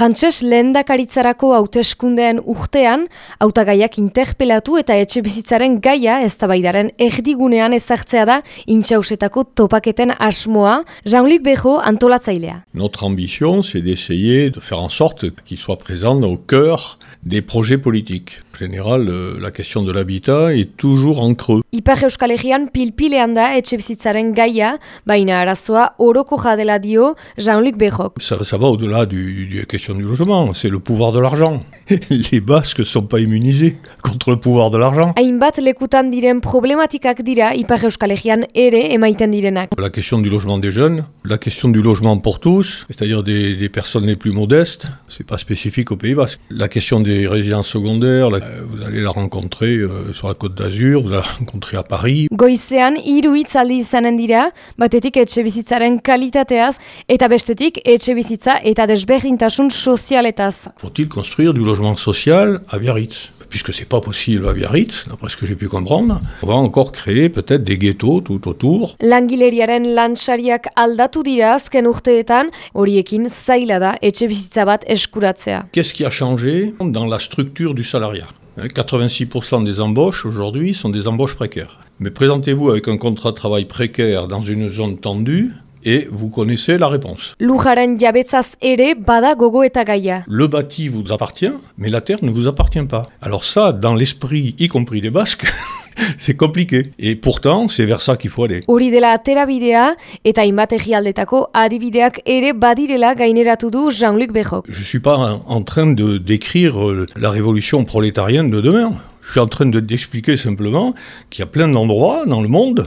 Frantses lehendakaritzarako hauteskundeen urtean, hautagaiak interpelatu eta etxe bizitzaren gaia eztabaidaren erdigunean ezartzea da intxausetako topaketen asmoa, Jean-Luc Bejo antolatzailea. Notre ambition, c'est d'essayer de faire en sorte qu'il soit présent au cœur des projets politiques. En général, euh, la question de l'habitat est toujours en creux. Ipar Euskal Herrian pilpilean da etxe bizitzaren gaia, baina arazoa oroko jadela dio Jean-Luc Bejok. Ça, ça va au-delà du, du question du logement, c'est le pouvoir de l'argent. Les Basques sont pas immunisés contre le pouvoir de l'argent. Hainbat lekutan diren problematikak dira Ipar Euskal Herrian ere emaiten direnak. La question du logement des jeunes, la question du logement pour tous, c'est-à-dire des, des personnes les plus modestes, c'est pas spécifique au Pays Basque. La question des résidences secondaires, la- euh, vous allez la rencontrer euh, sur la Côte d'Azur, vous allez la rencontrer à Paris. Goizean hiru hitzaldi izanen dira, batetik etxe bizitzaren kalitateaz eta bestetik etxe bizitza eta desberdintasun Faut-il construire du logement social à Biarritz? Puisque c'est pas possible à Biarritz, d'après ce que j'ai pu comprendre, on va encore créer peut-être des ghettos tout autour. Langileriaren lansariak aldatu dira azken urteetan, horiekin zaila da etxe bizitza bat eskuratzea. Qu'est-ce qui a changé dans la structure du salariat? Hein, 86% des embauches aujourd'hui sont des embauches précaires. Mais présentez-vous avec un contrat de travail précaire dans une zone tendue et vous connaissez la réponse. Le bâti vous appartient, mais la terre ne vous appartient pas. Alors ça, dans l'esprit, y compris des Basques, c'est compliqué. Et pourtant, c'est vers ça qu'il faut aller. Hori dela aterabidea eta hainbat herrialdetako adibideak ere badirela gaineratu du Jean-Luc Bejok. Je suis pas en- en train de décrire euh, la révolution prolétarienne de demain. Je suis en train de d'expliquer simplement qu'il y a plein d'endroits dans le monde,